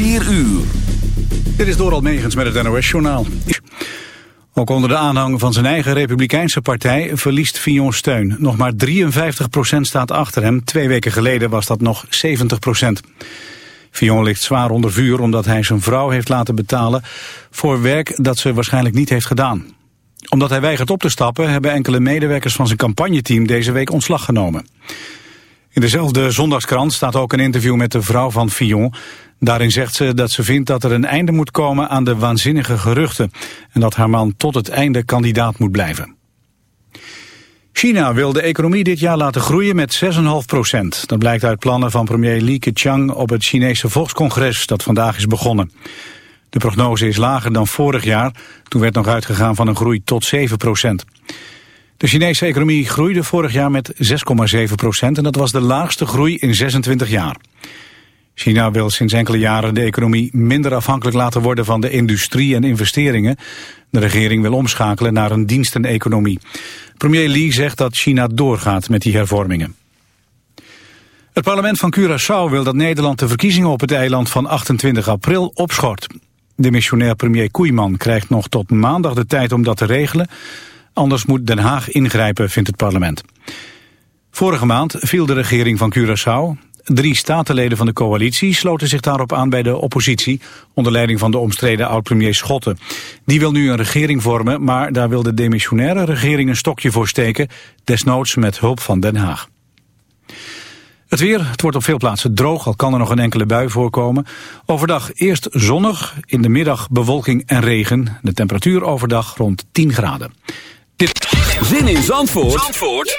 4 uur. Dit is Doral Megens met het NOS-journaal. Ook onder de aanhang van zijn eigen republikeinse partij verliest Fillon steun. Nog maar 53% staat achter hem. Twee weken geleden was dat nog 70% Fillon ligt zwaar onder vuur omdat hij zijn vrouw heeft laten betalen... voor werk dat ze waarschijnlijk niet heeft gedaan. Omdat hij weigert op te stappen... hebben enkele medewerkers van zijn campagneteam deze week ontslag genomen. In dezelfde zondagskrant staat ook een interview met de vrouw van Fillon. Daarin zegt ze dat ze vindt dat er een einde moet komen aan de waanzinnige geruchten... en dat haar man tot het einde kandidaat moet blijven. China wil de economie dit jaar laten groeien met 6,5 procent. Dat blijkt uit plannen van premier Li Keqiang op het Chinese Volkscongres dat vandaag is begonnen. De prognose is lager dan vorig jaar. Toen werd nog uitgegaan van een groei tot 7 procent. De Chinese economie groeide vorig jaar met 6,7 procent en dat was de laagste groei in 26 jaar. China wil sinds enkele jaren de economie minder afhankelijk laten worden van de industrie en investeringen. De regering wil omschakelen naar een diensteneconomie. Premier Li zegt dat China doorgaat met die hervormingen. Het parlement van Curaçao wil dat Nederland de verkiezingen op het eiland van 28 april opschort. De missionair premier Koeiman krijgt nog tot maandag de tijd om dat te regelen. Anders moet Den Haag ingrijpen, vindt het parlement. Vorige maand viel de regering van Curaçao. Drie statenleden van de coalitie sloten zich daarop aan bij de oppositie... onder leiding van de omstreden oud-premier Schotten. Die wil nu een regering vormen, maar daar wil de demissionaire regering een stokje voor steken... desnoods met hulp van Den Haag. Het weer, het wordt op veel plaatsen droog, al kan er nog een enkele bui voorkomen. Overdag eerst zonnig, in de middag bewolking en regen. De temperatuur overdag rond 10 graden. Zin in Zandvoort, Zandvoort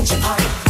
changing heart.